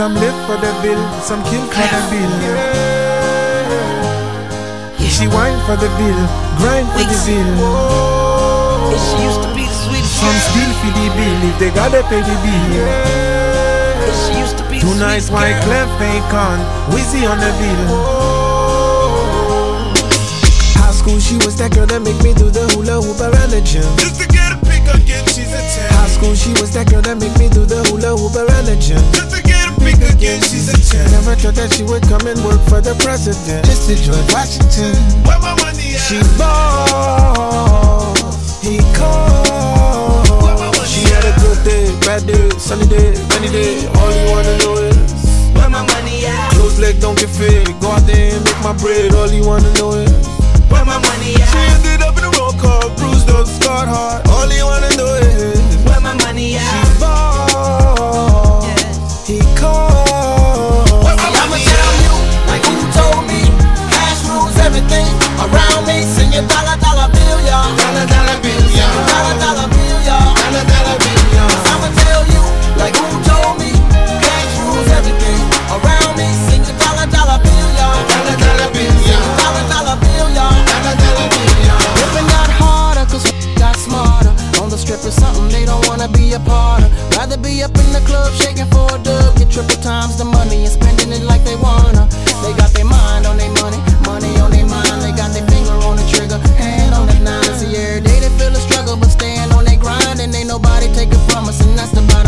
Some live for the bill, some kill for the bill. She whine for the bill, grind for the bill. And she used to be the sweetest Some girl. steal for the bill if they gotta pay the bill. And she used to be the Tonight, white why girl. Clef ain't on, Weezy on the bill. High school, she was that girl that make me do the hula hoop around the gym. A 10. Thought that she would come and work for the president. Just to George Washington. Where my money at? She ball, he called. She had a good day, bad day, sunny day, rainy day. All you wanna know is Where my money at? close leg don't get fit. Go out there and make my bread. All you wanna know is Where my money at? she ended up in Is something they don't wanna be a part of. Rather be up in the club shaking for a dub. Get triple times the money and spending it like they wanna. They got their mind on their money, money on their mind. They got their finger on the trigger, hand on the nine. See, every day they feel a struggle, but staying on their grind. And ain't nobody take it from us, and that's the bottom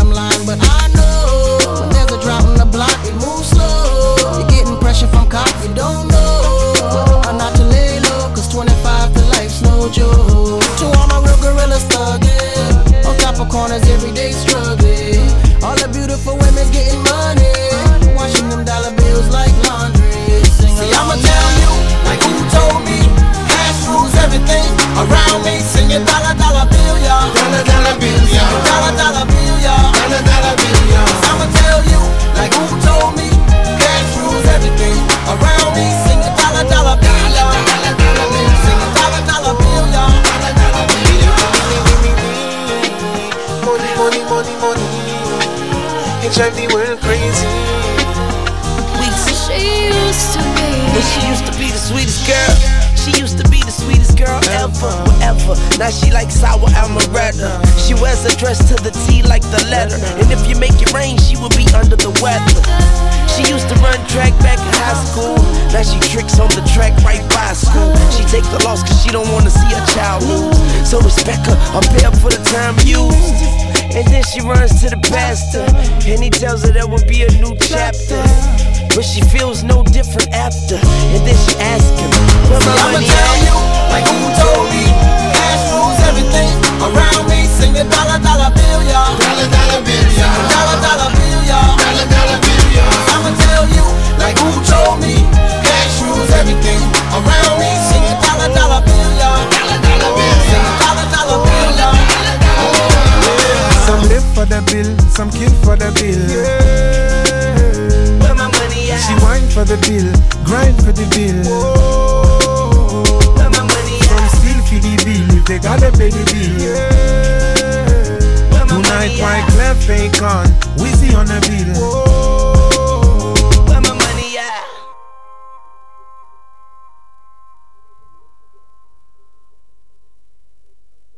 drive the world crazy. She used to be. And she used to be the sweetest girl. She used to be the sweetest girl ever, ever. Now she like sour amaretto. She wears a dress to the T like the letter. And if you make it rain, she will be under the weather. She used to run track back in high school. Now she tricks on the track right by school. She take the loss cause she don't wanna see her child lose. So respect her, I'm paid for the time used. And then she runs to the pastor. And he tells her there will be a new chapter. But she feels no different after. And then she asks him, Where my I'ma money at? you, like bill, some kill for the bill. Where my money at? She whine for the bill, grind for the bill. Where my money at? steal for the bill if they gotta pay the bill. My Tonight, why? Clef ain't on, Weezy on the bill.